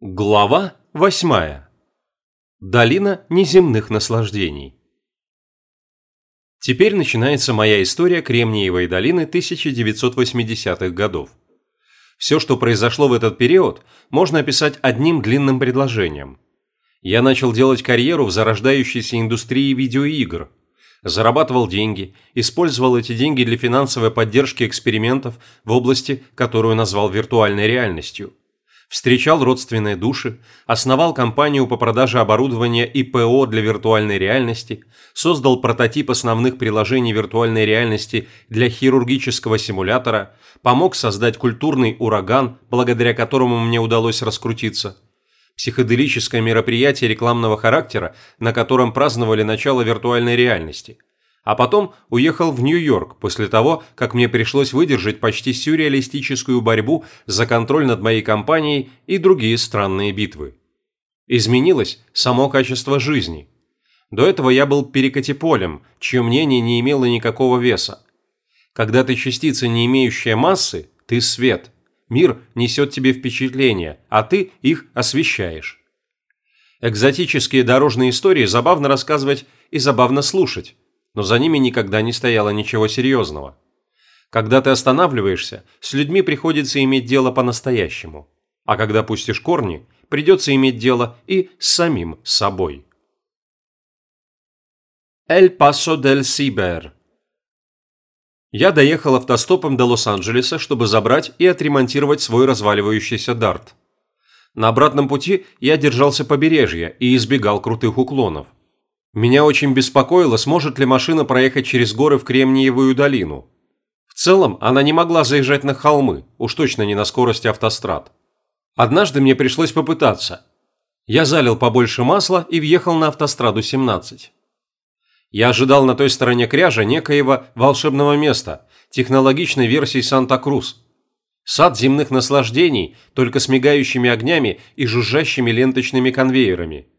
Глава восьмая. Долина неземных наслаждений. Теперь начинается моя история Кремниевой долины 1980-х годов. Все, что произошло в этот период, можно описать одним длинным предложением. Я начал делать карьеру в зарождающейся индустрии видеоигр. Зарабатывал деньги, использовал эти деньги для финансовой поддержки экспериментов в области, которую назвал виртуальной реальностью – встречал родственные души, основал компанию по продаже оборудования и ПО для виртуальной реальности, создал прототип основных приложений виртуальной реальности для хирургического симулятора, помог создать культурный ураган, благодаря которому мне удалось раскрутиться. Психоделическое мероприятие рекламного характера, на котором праздновали начало виртуальной реальности – а потом уехал в Нью-Йорк после того, как мне пришлось выдержать почти сюрреалистическую борьбу за контроль над моей компанией и другие странные битвы. Изменилось само качество жизни. До этого я был перекатиполем, чье мнение не имело никакого веса. Когда ты частица, не имеющая массы, ты свет. Мир несет тебе впечатления, а ты их освещаешь. Экзотические дорожные истории забавно рассказывать и забавно слушать но за ними никогда не стояло ничего серьезного. Когда ты останавливаешься, с людьми приходится иметь дело по-настоящему. А когда пустишь корни, придется иметь дело и с самим собой. Эль Пасо дель Сибер Я доехал автостопом до Лос-Анджелеса, чтобы забрать и отремонтировать свой разваливающийся дарт. На обратном пути я держался побережья и избегал крутых уклонов. Меня очень беспокоило, сможет ли машина проехать через горы в Кремниевую долину. В целом, она не могла заезжать на холмы, уж точно не на скорости автострад. Однажды мне пришлось попытаться. Я залил побольше масла и въехал на автостраду 17. Я ожидал на той стороне кряжа некоего волшебного места, технологичной версии Санта-Крус. Сад земных наслаждений, только с мигающими огнями и жужжащими ленточными конвейерами –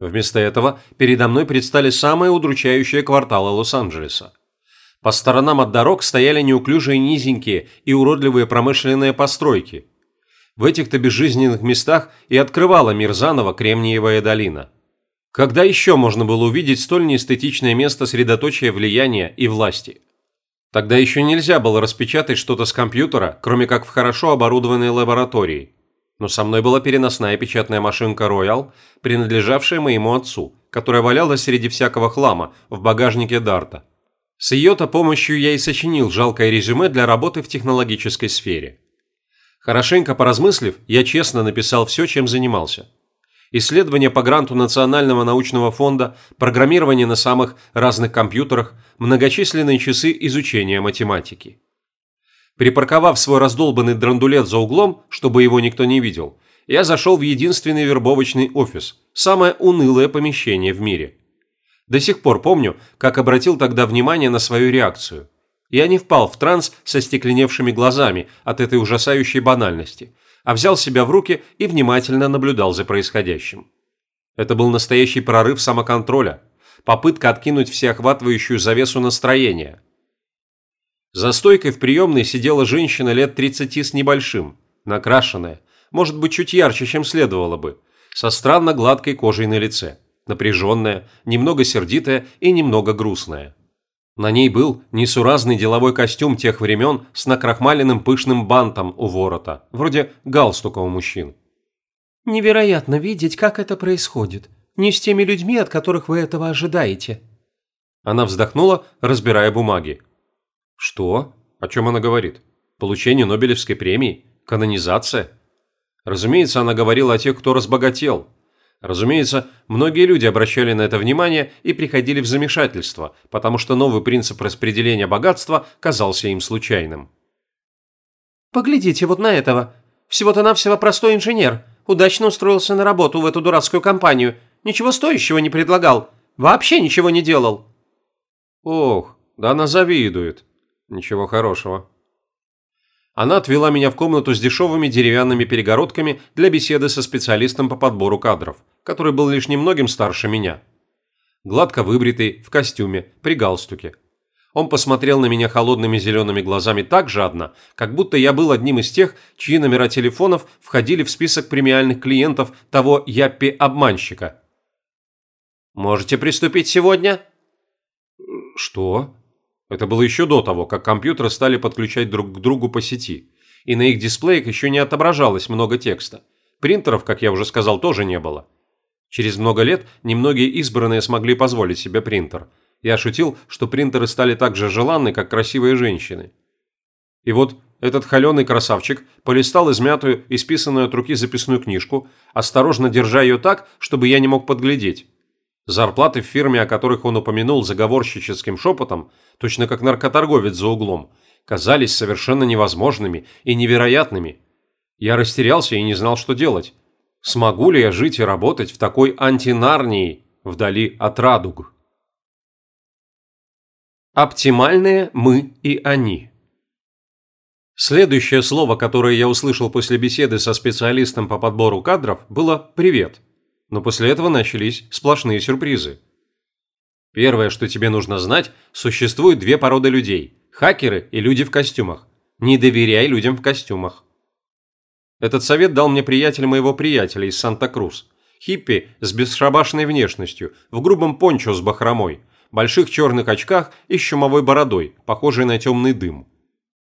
Вместо этого передо мной предстали самые удручающие кварталы Лос-Анджелеса. По сторонам от дорог стояли неуклюжие низенькие и уродливые промышленные постройки. В этих-то безжизненных местах и открывала мир заново Кремниевая долина. Когда еще можно было увидеть столь неэстетичное место средоточия влияния и власти? Тогда еще нельзя было распечатать что-то с компьютера, кроме как в хорошо оборудованной лаборатории – но со мной была переносная печатная машинка Royal, принадлежавшая моему отцу, которая валялась среди всякого хлама в багажнике Дарта. С ее-то помощью я и сочинил жалкое резюме для работы в технологической сфере. Хорошенько поразмыслив, я честно написал все, чем занимался. Исследования по гранту Национального научного фонда, программирование на самых разных компьютерах, многочисленные часы изучения математики. Припарковав свой раздолбанный драндулет за углом, чтобы его никто не видел, я зашел в единственный вербовочный офис, самое унылое помещение в мире. До сих пор помню, как обратил тогда внимание на свою реакцию. Я не впал в транс со стекленевшими глазами от этой ужасающей банальности, а взял себя в руки и внимательно наблюдал за происходящим. Это был настоящий прорыв самоконтроля, попытка откинуть всеохватывающую завесу настроения – за стойкой в приемной сидела женщина лет 30 с небольшим, накрашенная, может быть, чуть ярче, чем следовало бы, со странно гладкой кожей на лице, напряженная, немного сердитая и немного грустная. На ней был несуразный деловой костюм тех времен с накрахмаленным пышным бантом у ворота, вроде галстука у мужчин. «Невероятно видеть, как это происходит. Не с теми людьми, от которых вы этого ожидаете». Она вздохнула, разбирая бумаги. Что? О чем она говорит? Получение Нобелевской премии? Канонизация? Разумеется, она говорила о тех, кто разбогател. Разумеется, многие люди обращали на это внимание и приходили в замешательство, потому что новый принцип распределения богатства казался им случайным. «Поглядите вот на этого. Всего-то навсего простой инженер. Удачно устроился на работу в эту дурацкую компанию. Ничего стоящего не предлагал. Вообще ничего не делал». «Ох, да она завидует. Ничего хорошего. Она отвела меня в комнату с дешевыми деревянными перегородками для беседы со специалистом по подбору кадров, который был лишь немногим старше меня. Гладко выбритый, в костюме, при галстуке. Он посмотрел на меня холодными зелеными глазами так жадно, как будто я был одним из тех, чьи номера телефонов входили в список премиальных клиентов того Яппи-обманщика. «Можете приступить сегодня?» «Что?» Это было еще до того, как компьютеры стали подключать друг к другу по сети, и на их дисплеях еще не отображалось много текста. Принтеров, как я уже сказал, тоже не было. Через много лет немногие избранные смогли позволить себе принтер. Я шутил, что принтеры стали так же желанны, как красивые женщины. И вот этот холеный красавчик полистал измятую, исписанную от руки записную книжку, осторожно держа ее так, чтобы я не мог подглядеть. Зарплаты в фирме, о которых он упомянул заговорщическим шепотом, точно как наркоторговец за углом, казались совершенно невозможными и невероятными. Я растерялся и не знал, что делать. Смогу ли я жить и работать в такой антинарнии, вдали от радуг? Оптимальные мы и они. Следующее слово, которое я услышал после беседы со специалистом по подбору кадров, было «привет». Но после этого начались сплошные сюрпризы. Первое, что тебе нужно знать, существует две породы людей – хакеры и люди в костюмах. Не доверяй людям в костюмах. Этот совет дал мне приятель моего приятеля из Санта-Крус. Хиппи с бесшабашной внешностью, в грубом пончо с бахромой, больших черных очках и щумовой бородой, похожей на темный дым.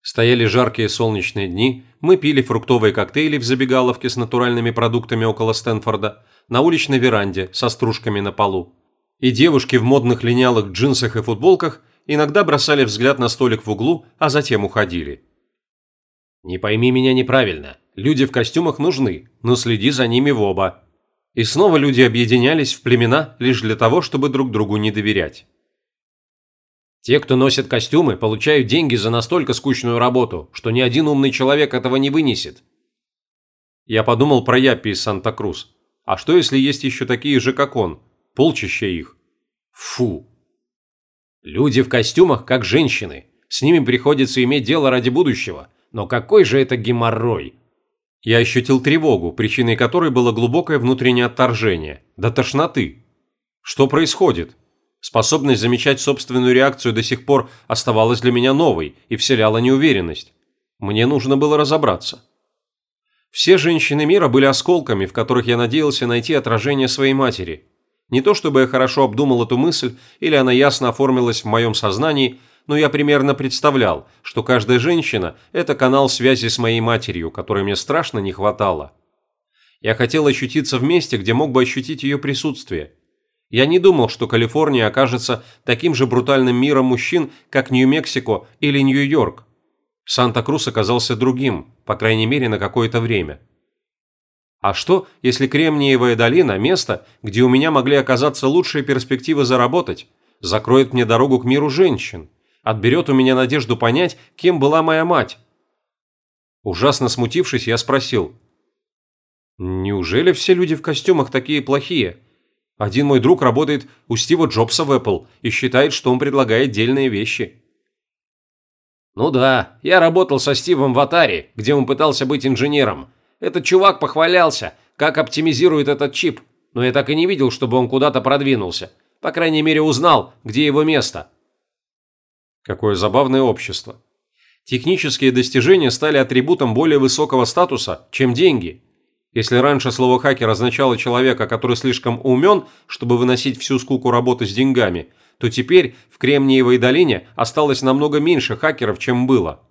Стояли жаркие солнечные дни, мы пили фруктовые коктейли в забегаловке с натуральными продуктами около Стэнфорда, на уличной веранде со стружками на полу. И девушки в модных линялых джинсах и футболках иногда бросали взгляд на столик в углу, а затем уходили. Не пойми меня неправильно. Люди в костюмах нужны, но следи за ними в оба. И снова люди объединялись в племена лишь для того, чтобы друг другу не доверять. Те, кто носит костюмы, получают деньги за настолько скучную работу, что ни один умный человек этого не вынесет. Я подумал про Яппи из Санта-Крус. А что, если есть еще такие же, как он? Полчища их. Фу. Люди в костюмах, как женщины. С ними приходится иметь дело ради будущего. Но какой же это геморрой? Я ощутил тревогу, причиной которой было глубокое внутреннее отторжение. До тошноты. Что происходит? Способность замечать собственную реакцию до сих пор оставалась для меня новой и вселяла неуверенность. Мне нужно было разобраться. Все женщины мира были осколками, в которых я надеялся найти отражение своей матери. Не то чтобы я хорошо обдумал эту мысль, или она ясно оформилась в моем сознании, но я примерно представлял, что каждая женщина – это канал связи с моей матерью, которой мне страшно не хватало. Я хотел ощутиться в месте, где мог бы ощутить ее присутствие. Я не думал, что Калифорния окажется таким же брутальным миром мужчин, как Нью-Мексико или Нью-Йорк. Санта-Крус оказался другим, по крайней мере на какое-то время. А что, если Кремниевая долина – место, где у меня могли оказаться лучшие перспективы заработать, закроет мне дорогу к миру женщин, отберет у меня надежду понять, кем была моя мать? Ужасно смутившись, я спросил. «Неужели все люди в костюмах такие плохие? Один мой друг работает у Стива Джобса в Apple и считает, что он предлагает дельные вещи». «Ну да, я работал со Стивом в Atari, где он пытался быть инженером. Этот чувак похвалялся, как оптимизирует этот чип, но я так и не видел, чтобы он куда-то продвинулся. По крайней мере, узнал, где его место». Какое забавное общество. Технические достижения стали атрибутом более высокого статуса, чем деньги. Если раньше слово «хакер» означало человека, который слишком умен, чтобы выносить всю скуку работы с деньгами – то теперь в Кремниевой долине осталось намного меньше хакеров, чем было.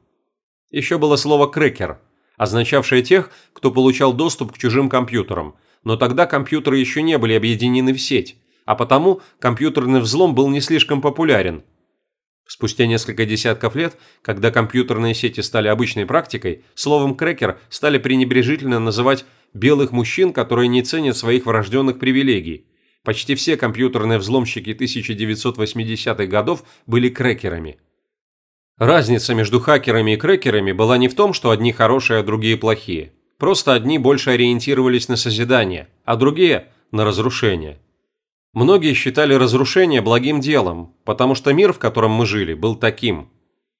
Еще было слово «крекер», означавшее тех, кто получал доступ к чужим компьютерам, но тогда компьютеры еще не были объединены в сеть, а потому компьютерный взлом был не слишком популярен. Спустя несколько десятков лет, когда компьютерные сети стали обычной практикой, словом «крекер» стали пренебрежительно называть белых мужчин, которые не ценят своих врожденных привилегий – Почти все компьютерные взломщики 1980-х годов были крекерами. Разница между хакерами и крекерами была не в том, что одни хорошие, а другие плохие. Просто одни больше ориентировались на созидание, а другие – на разрушение. Многие считали разрушение благим делом, потому что мир, в котором мы жили, был таким.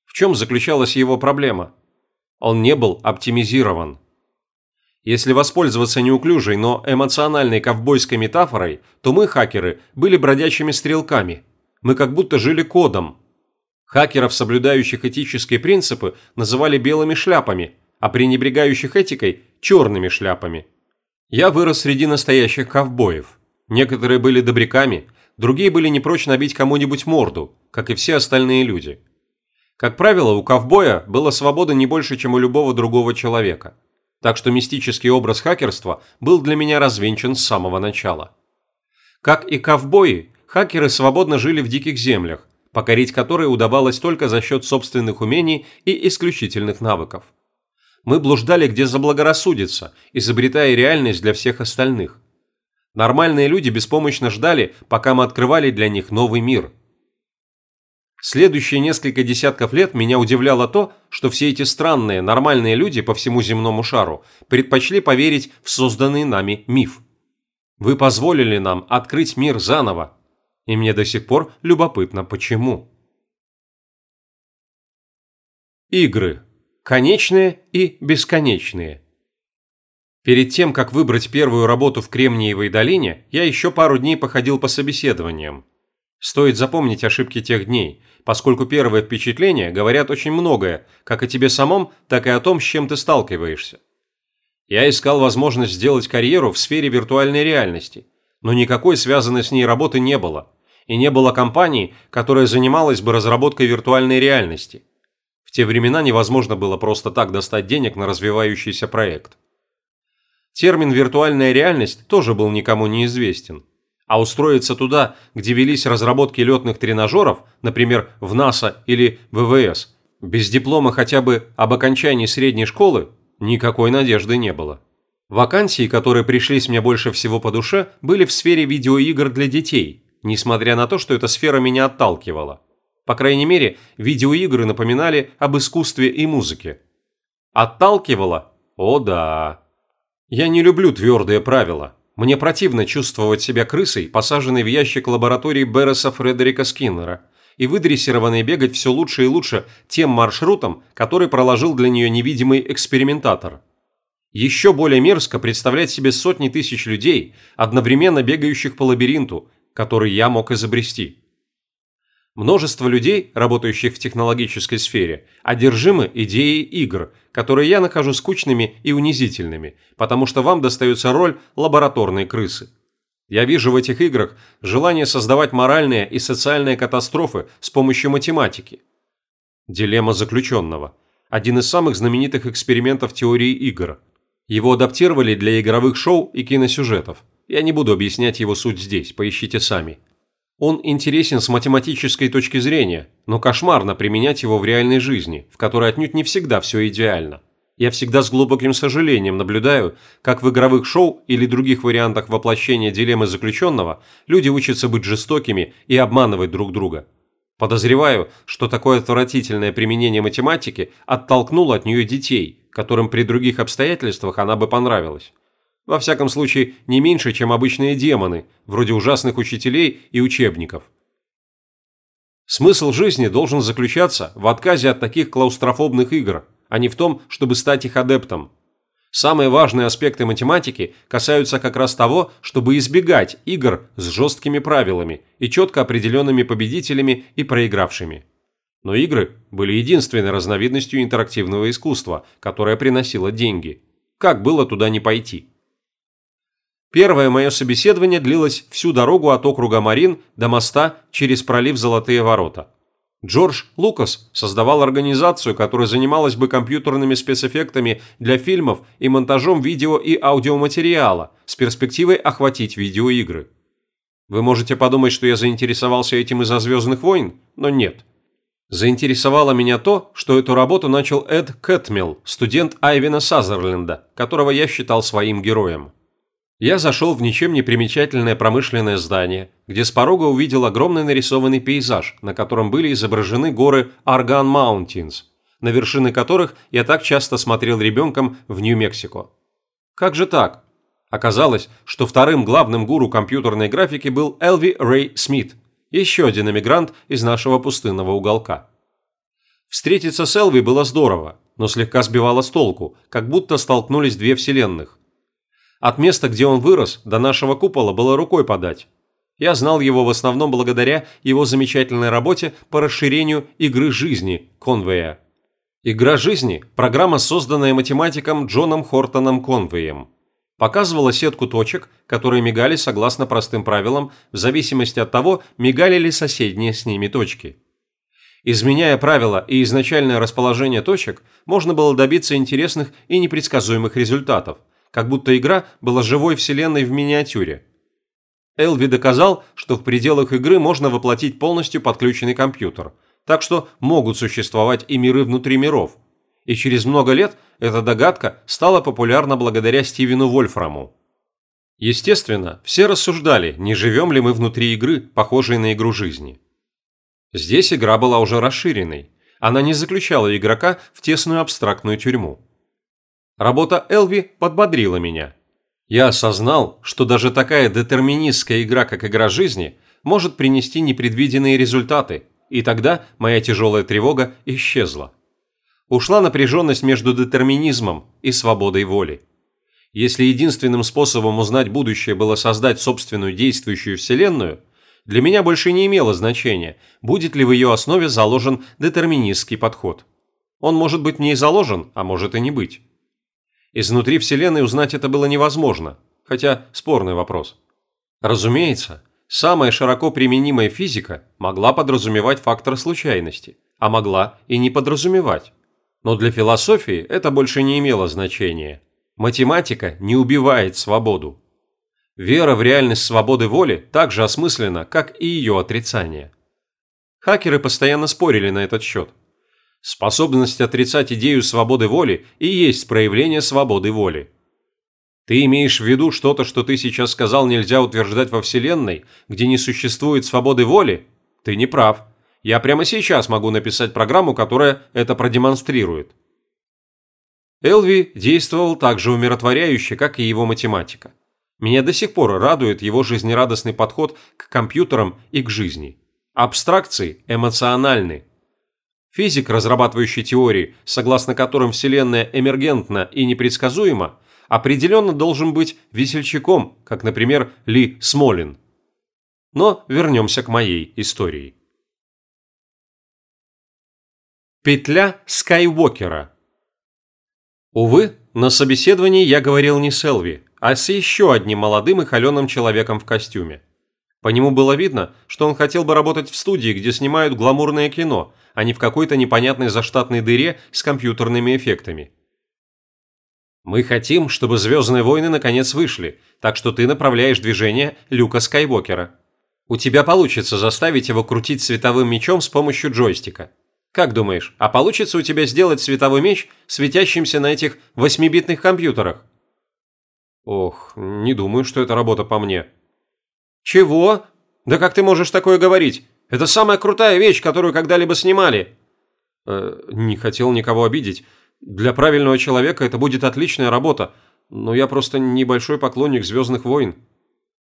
В чем заключалась его проблема? Он не был оптимизирован. Если воспользоваться неуклюжей, но эмоциональной ковбойской метафорой, то мы, хакеры, были бродячими стрелками. Мы как будто жили кодом. Хакеров, соблюдающих этические принципы, называли белыми шляпами, а пренебрегающих этикой – черными шляпами. Я вырос среди настоящих ковбоев. Некоторые были добряками, другие были не прочь набить кому-нибудь морду, как и все остальные люди. Как правило, у ковбоя было свободы не больше, чем у любого другого человека. Так что мистический образ хакерства был для меня развенчан с самого начала. Как и ковбои, хакеры свободно жили в диких землях, покорить которые удавалось только за счет собственных умений и исключительных навыков. Мы блуждали где заблагорассудится, изобретая реальность для всех остальных. Нормальные люди беспомощно ждали, пока мы открывали для них новый мир. Следующие несколько десятков лет меня удивляло то, что все эти странные, нормальные люди по всему земному шару предпочли поверить в созданный нами миф. Вы позволили нам открыть мир заново, и мне до сих пор любопытно почему. Игры. Конечные и бесконечные. Перед тем, как выбрать первую работу в Кремниевой долине, я еще пару дней походил по собеседованиям. Стоит запомнить ошибки тех дней, поскольку первые впечатления говорят очень многое, как о тебе самом, так и о том, с чем ты сталкиваешься. Я искал возможность сделать карьеру в сфере виртуальной реальности, но никакой связанной с ней работы не было, и не было компании, которая занималась бы разработкой виртуальной реальности. В те времена невозможно было просто так достать денег на развивающийся проект. Термин «виртуальная реальность» тоже был никому неизвестен. А устроиться туда, где велись разработки летных тренажеров, например, в НАСА или ВВС, без диплома хотя бы об окончании средней школы, никакой надежды не было. Вакансии, которые пришлись мне больше всего по душе, были в сфере видеоигр для детей, несмотря на то, что эта сфера меня отталкивала. По крайней мере, видеоигры напоминали об искусстве и музыке. Отталкивала? О да. Я не люблю твердые правила. Мне противно чувствовать себя крысой, посаженной в ящик лаборатории Берреса Фредерика Скиннера, и выдрессированной бегать все лучше и лучше тем маршрутом, который проложил для нее невидимый экспериментатор. Еще более мерзко представлять себе сотни тысяч людей, одновременно бегающих по лабиринту, который я мог изобрести. Множество людей, работающих в технологической сфере, одержимы идеей игр, которые я нахожу скучными и унизительными, потому что вам достается роль лабораторной крысы. Я вижу в этих играх желание создавать моральные и социальные катастрофы с помощью математики. Дилемма заключенного. Один из самых знаменитых экспериментов теории игр. Его адаптировали для игровых шоу и киносюжетов. Я не буду объяснять его суть здесь, поищите сами. Он интересен с математической точки зрения, но кошмарно применять его в реальной жизни, в которой отнюдь не всегда все идеально. Я всегда с глубоким сожалением наблюдаю, как в игровых шоу или других вариантах воплощения дилеммы заключенного люди учатся быть жестокими и обманывать друг друга. Подозреваю, что такое отвратительное применение математики оттолкнуло от нее детей, которым при других обстоятельствах она бы понравилась. Во всяком случае, не меньше, чем обычные демоны, вроде ужасных учителей и учебников. Смысл жизни должен заключаться в отказе от таких клаустрофобных игр, а не в том, чтобы стать их адептом. Самые важные аспекты математики касаются как раз того, чтобы избегать игр с жесткими правилами и четко определенными победителями и проигравшими. Но игры были единственной разновидностью интерактивного искусства, которая приносила деньги. Как было туда не пойти? Первое мое собеседование длилось всю дорогу от округа Марин до моста через пролив Золотые ворота. Джордж Лукас создавал организацию, которая занималась бы компьютерными спецэффектами для фильмов и монтажом видео и аудиоматериала с перспективой охватить видеоигры. Вы можете подумать, что я заинтересовался этим из-за «Звездных войн», но нет. Заинтересовало меня то, что эту работу начал Эд Кэтмилл, студент Айвина Сазерленда, которого я считал своим героем. Я зашел в ничем не примечательное промышленное здание, где с порога увидел огромный нарисованный пейзаж, на котором были изображены горы Organ Mountains, на вершины которых я так часто смотрел ребенком в Нью-Мексико. Как же так? Оказалось, что вторым главным гуру компьютерной графики был Элви Рэй Смит, еще один эмигрант из нашего пустынного уголка. Встретиться с Элви было здорово, но слегка сбивало с толку, как будто столкнулись две вселенных. От места, где он вырос, до нашего купола было рукой подать. Я знал его в основном благодаря его замечательной работе по расширению игры жизни Конвея. Игра жизни – программа, созданная математиком Джоном Хортоном Конвеем. Показывала сетку точек, которые мигали согласно простым правилам, в зависимости от того, мигали ли соседние с ними точки. Изменяя правила и изначальное расположение точек, можно было добиться интересных и непредсказуемых результатов, как будто игра была живой вселенной в миниатюре. Элви доказал, что в пределах игры можно воплотить полностью подключенный компьютер, так что могут существовать и миры внутри миров. И через много лет эта догадка стала популярна благодаря Стивену Вольфраму. Естественно, все рассуждали, не живем ли мы внутри игры, похожей на игру жизни. Здесь игра была уже расширенной. Она не заключала игрока в тесную абстрактную тюрьму. Работа Элви подбодрила меня – я осознал, что даже такая детерминистская игра, как игра жизни, может принести непредвиденные результаты, и тогда моя тяжелая тревога исчезла. Ушла напряженность между детерминизмом и свободой воли. Если единственным способом узнать будущее было создать собственную действующую вселенную, для меня больше не имело значения, будет ли в ее основе заложен детерминистский подход. Он может быть в ней заложен, а может и не быть. Изнутри Вселенной узнать это было невозможно, хотя спорный вопрос. Разумеется, самая широко применимая физика могла подразумевать фактор случайности, а могла и не подразумевать. Но для философии это больше не имело значения. Математика не убивает свободу. Вера в реальность свободы воли так же осмыслена, как и ее отрицание. Хакеры постоянно спорили на этот счет – Способность отрицать идею свободы воли и есть проявление свободы воли. Ты имеешь в виду что-то, что ты сейчас сказал нельзя утверждать во Вселенной, где не существует свободы воли? Ты не прав. Я прямо сейчас могу написать программу, которая это продемонстрирует. Элви действовал так же умиротворяюще, как и его математика. Меня до сих пор радует его жизнерадостный подход к компьютерам и к жизни. Абстракции эмоциональны, Физик, разрабатывающий теории, согласно которым Вселенная эмергентна и непредсказуема, определенно должен быть весельчаком, как, например, Ли Смолин. Но вернемся к моей истории. Петля Скайуокера Увы, на собеседовании я говорил не с Элви, а с еще одним молодым и холеным человеком в костюме. По нему было видно, что он хотел бы работать в студии, где снимают гламурное кино – а не в какой-то непонятной заштатной дыре с компьютерными эффектами. Мы хотим, чтобы «Звездные войны» наконец вышли, так что ты направляешь движение Люка Скайуокера. У тебя получится заставить его крутить световым мечом с помощью джойстика. Как думаешь, а получится у тебя сделать световой меч, светящимся на этих восьмибитных компьютерах? Ох, не думаю, что это работа по мне. Чего? Да как ты можешь такое говорить? Это самая крутая вещь, которую когда-либо снимали». Э, «Не хотел никого обидеть. Для правильного человека это будет отличная работа, но я просто небольшой поклонник «Звездных войн».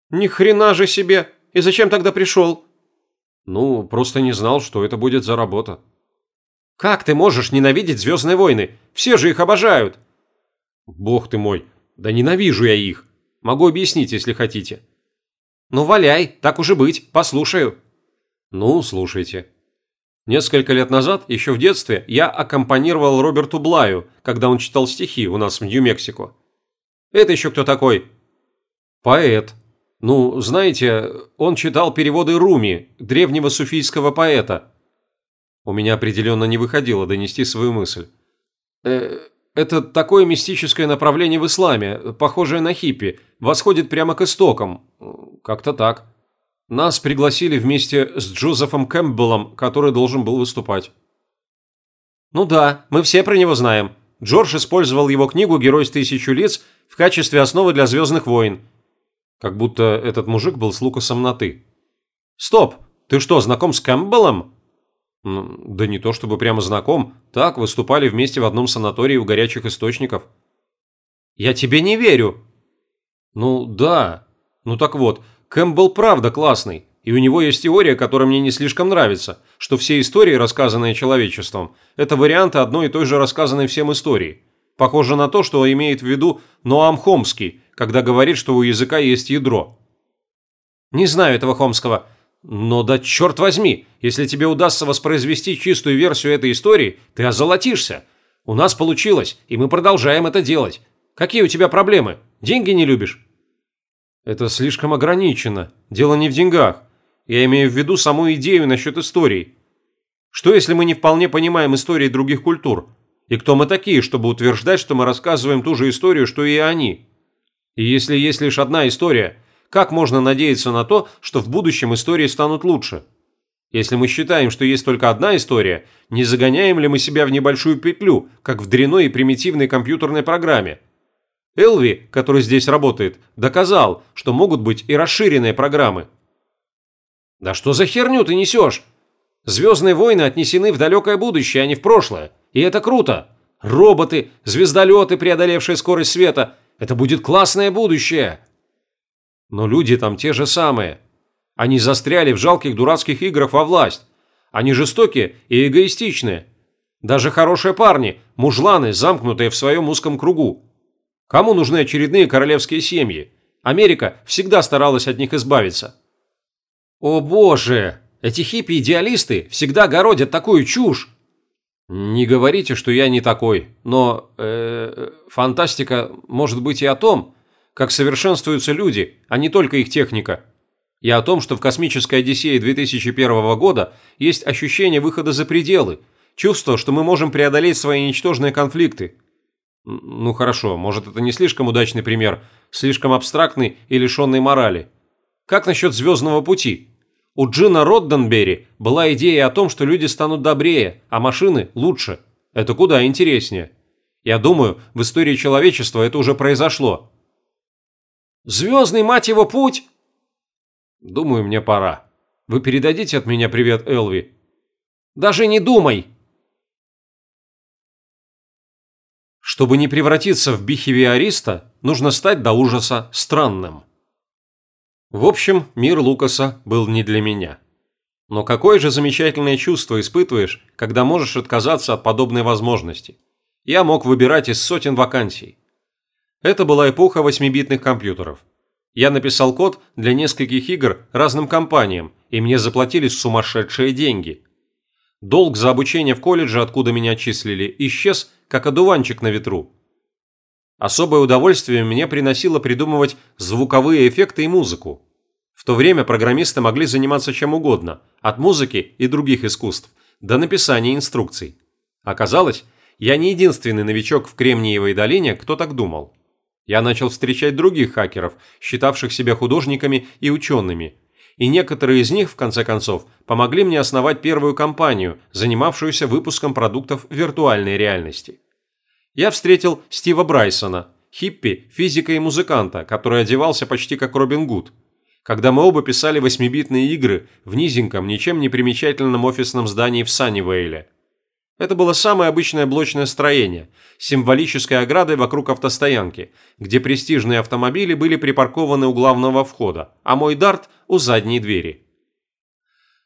«Ни хрена же себе! И зачем тогда пришел?» «Ну, просто не знал, что это будет за работа». «Как ты можешь ненавидеть «Звездные войны»? Все же их обожают!» «Бог ты мой! Да ненавижу я их! Могу объяснить, если хотите». «Ну, валяй, так уже быть, послушаю». Ну, слушайте. Несколько лет назад, еще в детстве, я аккомпанировал Роберту Блаю, когда он читал стихи у нас в Нью-Мексико. Это еще кто такой? Поэт. Ну, знаете, он читал переводы Руми, древнего суфийского поэта. У меня определенно не выходило донести свою мысль. Э, это такое мистическое направление в исламе, похожее на хиппи, восходит прямо к истокам. Как-то так. Нас пригласили вместе с Джозефом Кэмпбеллом, который должен был выступать. Ну да, мы все про него знаем. Джордж использовал его книгу «Герой с тысячу лиц» в качестве основы для «Звездных войн». Как будто этот мужик был с Лукасом на «ты». Стоп, ты что, знаком с Кэмпбеллом? Ну, да не то чтобы прямо знаком. Так, выступали вместе в одном санатории у горячих источников. Я тебе не верю. Ну да. Ну так вот, Кэмпбелл правда классный, и у него есть теория, которая мне не слишком нравится, что все истории, рассказанные человечеством, это варианты одной и той же рассказанной всем истории. Похоже на то, что имеет в виду Ноам Хомский, когда говорит, что у языка есть ядро. Не знаю этого Хомского. Но да черт возьми, если тебе удастся воспроизвести чистую версию этой истории, ты озолотишься. У нас получилось, и мы продолжаем это делать. Какие у тебя проблемы? Деньги не любишь? Это слишком ограничено. Дело не в деньгах. Я имею в виду саму идею насчет историй. Что если мы не вполне понимаем истории других культур? И кто мы такие, чтобы утверждать, что мы рассказываем ту же историю, что и они? И если есть лишь одна история, как можно надеяться на то, что в будущем истории станут лучше? Если мы считаем, что есть только одна история, не загоняем ли мы себя в небольшую петлю, как в дряной и примитивной компьютерной программе? Элви, который здесь работает, доказал, что могут быть и расширенные программы. Да что за херню ты несешь? Звездные войны отнесены в далекое будущее, а не в прошлое. И это круто. Роботы, звездолеты, преодолевшие скорость света. Это будет классное будущее. Но люди там те же самые. Они застряли в жалких дурацких играх во власть. Они жестокие и эгоистичные. Даже хорошие парни, мужланы, замкнутые в своем узком кругу. Кому нужны очередные королевские семьи? Америка всегда старалась от них избавиться. О боже, эти хиппи-идеалисты всегда городят такую чушь. Не говорите, что я не такой, но э, фантастика может быть и о том, как совершенствуются люди, а не только их техника. И о том, что в космической Одиссее 2001 года есть ощущение выхода за пределы, чувство, что мы можем преодолеть свои ничтожные конфликты. Ну хорошо, может это не слишком удачный пример, слишком абстрактный и лишенный морали. Как насчет «Звездного пути»? У Джина Родденбери была идея о том, что люди станут добрее, а машины лучше. Это куда интереснее. Я думаю, в истории человечества это уже произошло. Звездный, мать его, путь? Думаю, мне пора. Вы передадите от меня привет Элви? Даже не думай. Чтобы не превратиться в бихевиориста, нужно стать до ужаса странным. В общем, мир Лукаса был не для меня. Но какое же замечательное чувство испытываешь, когда можешь отказаться от подобной возможности. Я мог выбирать из сотен вакансий. Это была эпоха 8-битных компьютеров. Я написал код для нескольких игр разным компаниям, и мне заплатили сумасшедшие деньги. Долг за обучение в колледже, откуда меня отчислили, исчез, как одуванчик на ветру. Особое удовольствие мне приносило придумывать звуковые эффекты и музыку. В то время программисты могли заниматься чем угодно, от музыки и других искусств, до написания инструкций. Оказалось, я не единственный новичок в Кремниевой долине, кто так думал. Я начал встречать других хакеров, считавших себя художниками и учеными, и некоторые из них, в конце концов, помогли мне основать первую компанию, занимавшуюся выпуском продуктов виртуальной реальности я встретил Стива Брайсона, хиппи, физика и музыканта, который одевался почти как Робин Гуд. Когда мы оба писали восьмибитные игры в низеньком, ничем не примечательном офисном здании в Саннивейле. Это было самое обычное блочное строение, с символической оградой вокруг автостоянки, где престижные автомобили были припаркованы у главного входа, а мой дарт – у задней двери.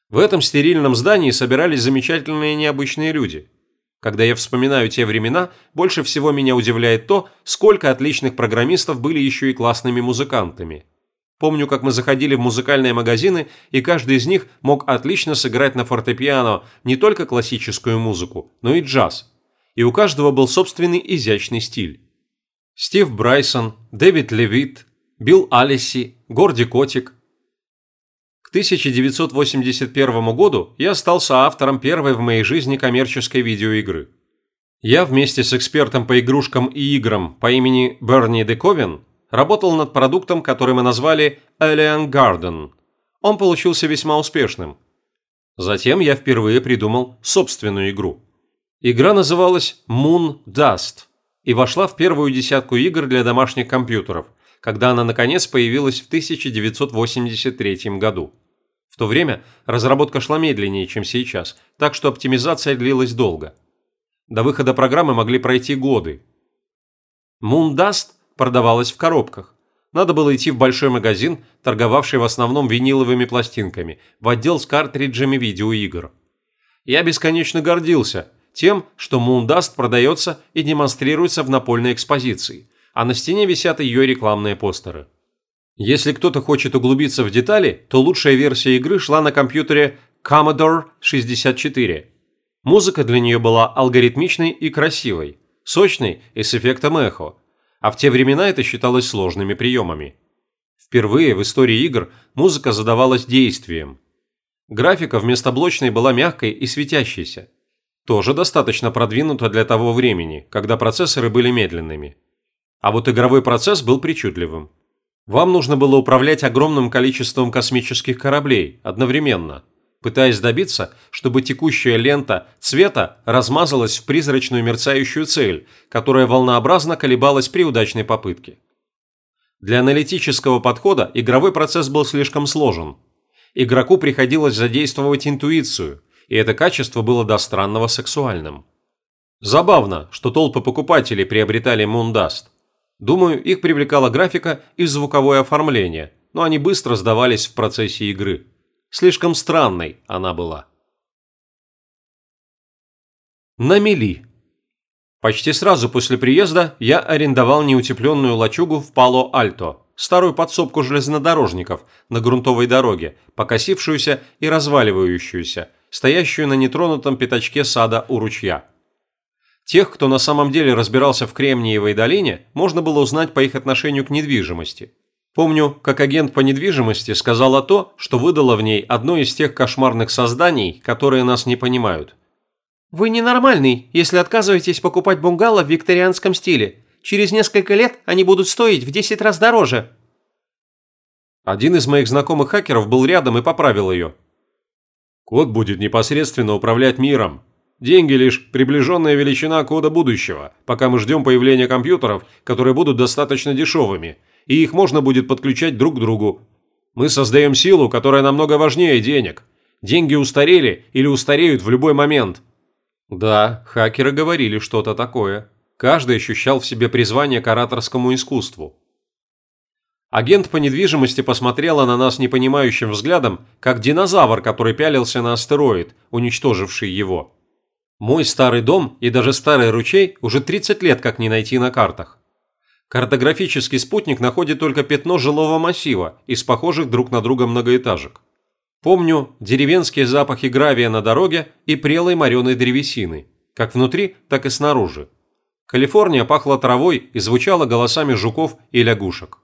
В этом стерильном здании собирались замечательные необычные люди – когда я вспоминаю те времена, больше всего меня удивляет то, сколько отличных программистов были еще и классными музыкантами. Помню, как мы заходили в музыкальные магазины, и каждый из них мог отлично сыграть на фортепиано не только классическую музыку, но и джаз. И у каждого был собственный изящный стиль. Стив Брайсон, Дэвид Левит, Билл Алиси, Горди Котик, к 1981 году я стал соавтором первой в моей жизни коммерческой видеоигры. Я вместе с экспертом по игрушкам и играм по имени Берни Дековин работал над продуктом, который мы назвали Alien Garden. Он получился весьма успешным. Затем я впервые придумал собственную игру. Игра называлась Moon Dust и вошла в первую десятку игр для домашних компьютеров, когда она наконец появилась в 1983 году. В то время разработка шла медленнее, чем сейчас, так что оптимизация длилась долго. До выхода программы могли пройти годы. Moondust продавалась в коробках. Надо было идти в большой магазин, торговавший в основном виниловыми пластинками, в отдел с картриджами видеоигр. Я бесконечно гордился тем, что Moondust продается и демонстрируется в напольной экспозиции – а на стене висят ее рекламные постеры. Если кто-то хочет углубиться в детали, то лучшая версия игры шла на компьютере Commodore 64. Музыка для нее была алгоритмичной и красивой, сочной и с эффектом эхо, а в те времена это считалось сложными приемами. Впервые в истории игр музыка задавалась действием. Графика вместо блочной была мягкой и светящейся. Тоже достаточно продвинуто для того времени, когда процессоры были медленными. А вот игровой процесс был причудливым. Вам нужно было управлять огромным количеством космических кораблей одновременно, пытаясь добиться, чтобы текущая лента цвета размазалась в призрачную мерцающую цель, которая волнообразно колебалась при удачной попытке. Для аналитического подхода игровой процесс был слишком сложен. Игроку приходилось задействовать интуицию, и это качество было до странного сексуальным. Забавно, что толпы покупателей приобретали Мундаст. Думаю, их привлекала графика и звуковое оформление, но они быстро сдавались в процессе игры. Слишком странной она была. На мели. Почти сразу после приезда я арендовал неутепленную лачугу в Пало-Альто, старую подсобку железнодорожников на грунтовой дороге, покосившуюся и разваливающуюся, стоящую на нетронутом пятачке сада у ручья. Тех, кто на самом деле разбирался в Кремниевой долине, можно было узнать по их отношению к недвижимости. Помню, как агент по недвижимости сказала то, что выдало в ней одно из тех кошмарных созданий, которые нас не понимают. «Вы ненормальный, если отказываетесь покупать бунгало в викторианском стиле. Через несколько лет они будут стоить в 10 раз дороже». Один из моих знакомых хакеров был рядом и поправил ее. «Код будет непосредственно управлять миром. Деньги лишь приближенная величина кода будущего, пока мы ждем появления компьютеров, которые будут достаточно дешевыми, и их можно будет подключать друг к другу. Мы создаем силу, которая намного важнее денег. Деньги устарели или устареют в любой момент. Да, хакеры говорили что-то такое. Каждый ощущал в себе призвание к ораторскому искусству. Агент по недвижимости посмотрела на нас непонимающим взглядом, как динозавр, который пялился на астероид, уничтоживший его. Мой старый дом и даже старый ручей уже 30 лет как не найти на картах. Картографический спутник находит только пятно жилого массива из похожих друг на друга многоэтажек. Помню деревенские запахи гравия на дороге и прелой мореной древесины, как внутри, так и снаружи. Калифорния пахла травой и звучала голосами жуков и лягушек.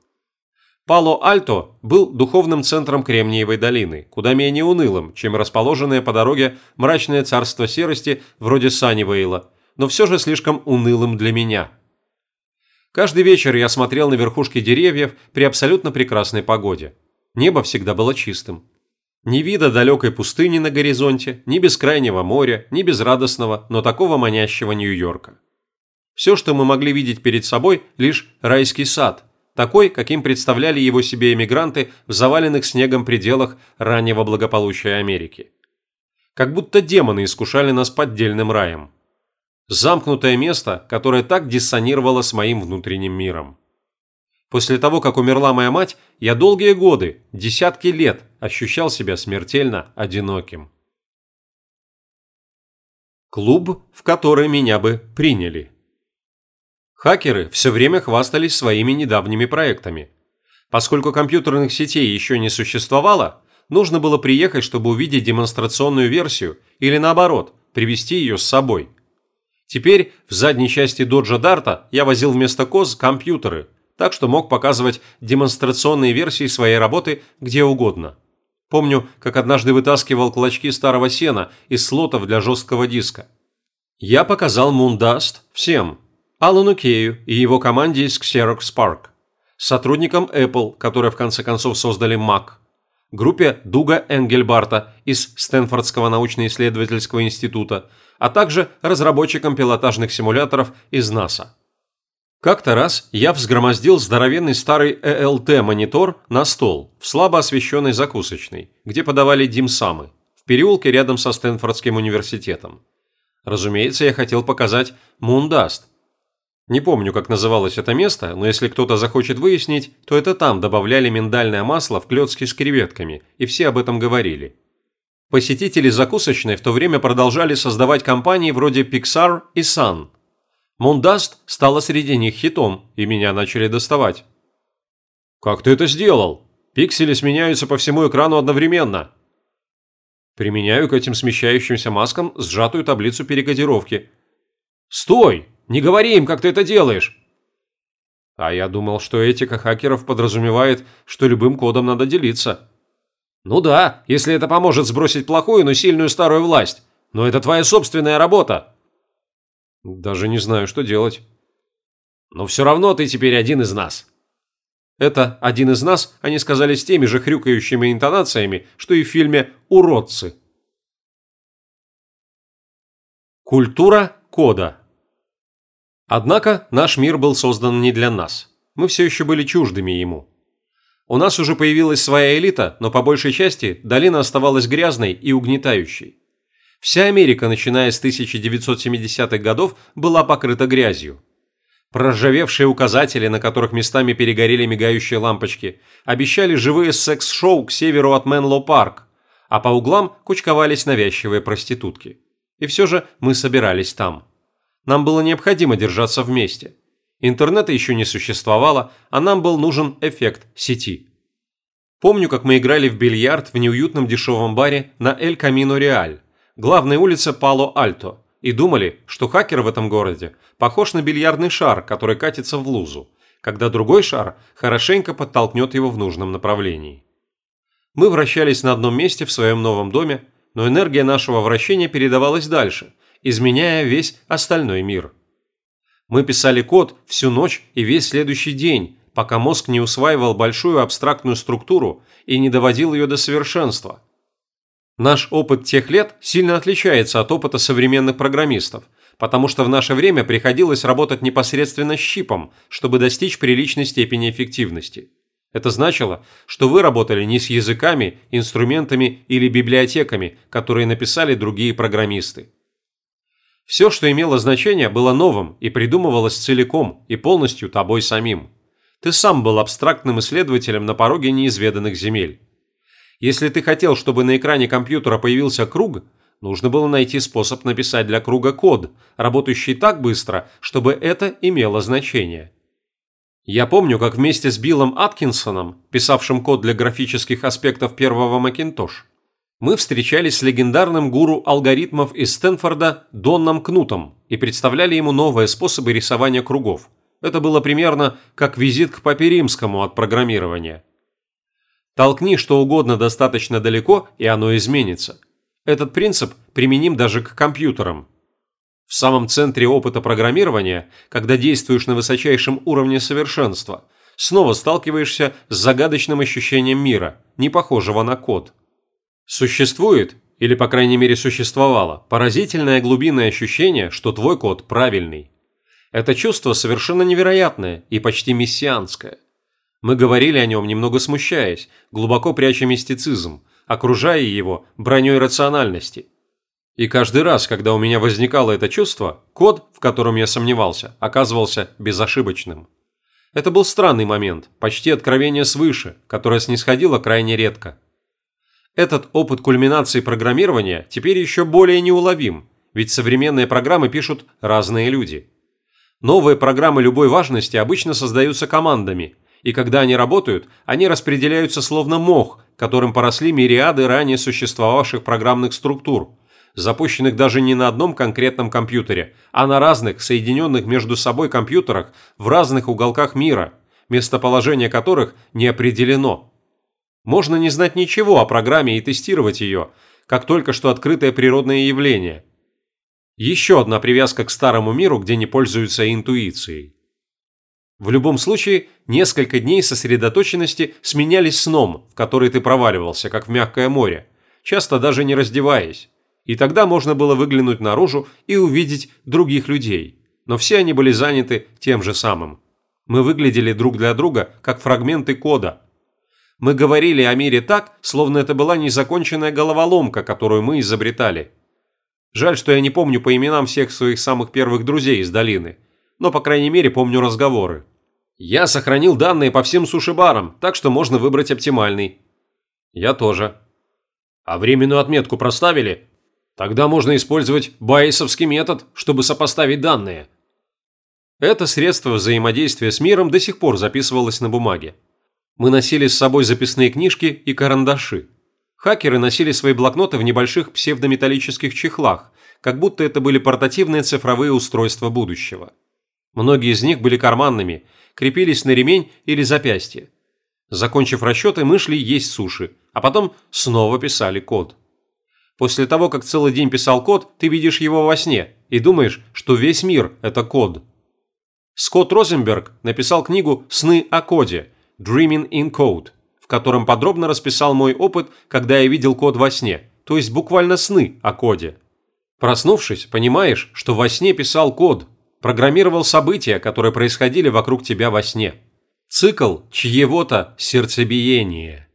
Пало-Альто был духовным центром Кремниевой долины, куда менее унылым, чем расположенное по дороге мрачное царство серости вроде Саннивейла, но все же слишком унылым для меня. Каждый вечер я смотрел на верхушки деревьев при абсолютно прекрасной погоде. Небо всегда было чистым. Ни вида далекой пустыни на горизонте, ни бескрайнего моря, ни безрадостного, но такого манящего Нью-Йорка. Все, что мы могли видеть перед собой, лишь райский сад – такой, каким представляли его себе эмигранты в заваленных снегом пределах раннего благополучия Америки. Как будто демоны искушали нас поддельным раем. Замкнутое место, которое так диссонировало с моим внутренним миром. После того, как умерла моя мать, я долгие годы, десятки лет, ощущал себя смертельно одиноким. Клуб, в который меня бы приняли. Хакеры все время хвастались своими недавними проектами. Поскольку компьютерных сетей еще не существовало, нужно было приехать, чтобы увидеть демонстрационную версию или наоборот, привезти ее с собой. Теперь в задней части доджа Дарта я возил вместо коз компьютеры, так что мог показывать демонстрационные версии своей работы где угодно. Помню, как однажды вытаскивал клочки старого сена из слотов для жесткого диска. Я показал Мундаст всем, Алану Кею и его команде из Xerox Spark, сотрудникам Apple, которые в конце концов создали Mac, группе Дуга Энгельбарта из Стэнфордского научно-исследовательского института, а также разработчикам пилотажных симуляторов из NASA. Как-то раз я взгромоздил здоровенный старый ELT-монитор на стол в слабо освещенной закусочной, где подавали димсамы, в переулке рядом со Стэнфордским университетом. Разумеется, я хотел показать Мундаст, не помню, как называлось это место, но если кто-то захочет выяснить, то это там добавляли миндальное масло в клетки с креветками, и все об этом говорили. Посетители закусочной в то время продолжали создавать компании вроде Pixar и Sun. Мундаст стала среди них хитом, и меня начали доставать. Как ты это сделал? Пиксели сменяются по всему экрану одновременно. Применяю к этим смещающимся маскам сжатую таблицу перекодировки. Стой! Не говори им, как ты это делаешь! А я думал, что этика хакеров подразумевает, что любым кодом надо делиться. Ну да, если это поможет сбросить плохую, но сильную старую власть. Но это твоя собственная работа. Даже не знаю, что делать. Но все равно ты теперь один из нас. Это «один из нас» они сказали с теми же хрюкающими интонациями, что и в фильме «Уродцы». Культура кода Однако наш мир был создан не для нас. Мы все еще были чуждыми ему. У нас уже появилась своя элита, но по большей части долина оставалась грязной и угнетающей. Вся Америка, начиная с 1970-х годов, была покрыта грязью. Проржавевшие указатели, на которых местами перегорели мигающие лампочки, обещали живые секс-шоу к северу от Менло-парк, а по углам кучковались навязчивые проститутки. И все же мы собирались там. Нам было необходимо держаться вместе. Интернета еще не существовало, а нам был нужен эффект сети. Помню, как мы играли в бильярд в неуютном дешевом баре на Эль Камино Реаль, главной улице Пало-Альто, и думали, что хакер в этом городе похож на бильярдный шар, который катится в лузу, когда другой шар хорошенько подтолкнет его в нужном направлении. Мы вращались на одном месте в своем новом доме, но энергия нашего вращения передавалась дальше, изменяя весь остальной мир. Мы писали код всю ночь и весь следующий день, пока мозг не усваивал большую абстрактную структуру и не доводил ее до совершенства – Наш опыт тех лет сильно отличается от опыта современных программистов, потому что в наше время приходилось работать непосредственно с чипом, чтобы достичь приличной степени эффективности. Это значило, что вы работали не с языками, инструментами или библиотеками, которые написали другие программисты. Все, что имело значение, было новым и придумывалось целиком и полностью тобой самим. Ты сам был абстрактным исследователем на пороге неизведанных земель. Если ты хотел, чтобы на экране компьютера появился круг, нужно было найти способ написать для круга код, работающий так быстро, чтобы это имело значение. Я помню, как вместе с Биллом Аткинсоном, писавшим код для графических аспектов первого Macintosh, мы встречались с легендарным гуру алгоритмов из Стэнфорда Донном Кнутом и представляли ему новые способы рисования кругов. Это было примерно как визит к папе римскому от программирования. Толкни что угодно достаточно далеко, и оно изменится. Этот принцип применим даже к компьютерам. В самом центре опыта программирования, когда действуешь на высочайшем уровне совершенства, снова сталкиваешься с загадочным ощущением мира, не похожего на код. Существует, или по крайней мере существовало, поразительное глубинное ощущение, что твой код правильный. Это чувство совершенно невероятное и почти мессианское. Мы говорили о нем, немного смущаясь, глубоко пряча мистицизм, окружая его броней рациональности. И каждый раз, когда у меня возникало это чувство, код, в котором я сомневался, оказывался безошибочным. Это был странный момент, почти откровение свыше, которое снисходило крайне редко. Этот опыт кульминации программирования теперь еще более неуловим, ведь современные программы пишут разные люди. Новые программы любой важности обычно создаются командами, и когда они работают, они распределяются словно мох, которым поросли мириады ранее существовавших программных структур, запущенных даже не на одном конкретном компьютере, а на разных, соединенных между собой компьютерах в разных уголках мира, местоположение которых не определено. Можно не знать ничего о программе и тестировать ее, как только что открытое природное явление. Еще одна привязка к старому миру, где не пользуются интуицией. В любом случае, несколько дней сосредоточенности сменялись сном, в который ты проваливался, как в мягкое море, часто даже не раздеваясь. И тогда можно было выглянуть наружу и увидеть других людей. Но все они были заняты тем же самым. Мы выглядели друг для друга, как фрагменты кода. Мы говорили о мире так, словно это была незаконченная головоломка, которую мы изобретали. Жаль, что я не помню по именам всех своих самых первых друзей из долины, но, по крайней мере, помню разговоры. Я сохранил данные по всем сушибарам, так что можно выбрать оптимальный. Я тоже. А временную отметку проставили? Тогда можно использовать байесовский метод, чтобы сопоставить данные. Это средство взаимодействия с миром до сих пор записывалось на бумаге. Мы носили с собой записные книжки и карандаши. Хакеры носили свои блокноты в небольших псевдометаллических чехлах, как будто это были портативные цифровые устройства будущего. Многие из них были карманными, крепились на ремень или запястье. Закончив расчеты, мы шли есть суши, а потом снова писали код. После того, как целый день писал код, ты видишь его во сне и думаешь, что весь мир – это код. Скотт Розенберг написал книгу «Сны о коде» «Dreaming in Code», в котором подробно расписал мой опыт, когда я видел код во сне, то есть буквально сны о коде. Проснувшись, понимаешь, что во сне писал код, программировал события, которые происходили вокруг тебя во сне. Цикл чьего-то сердцебиения.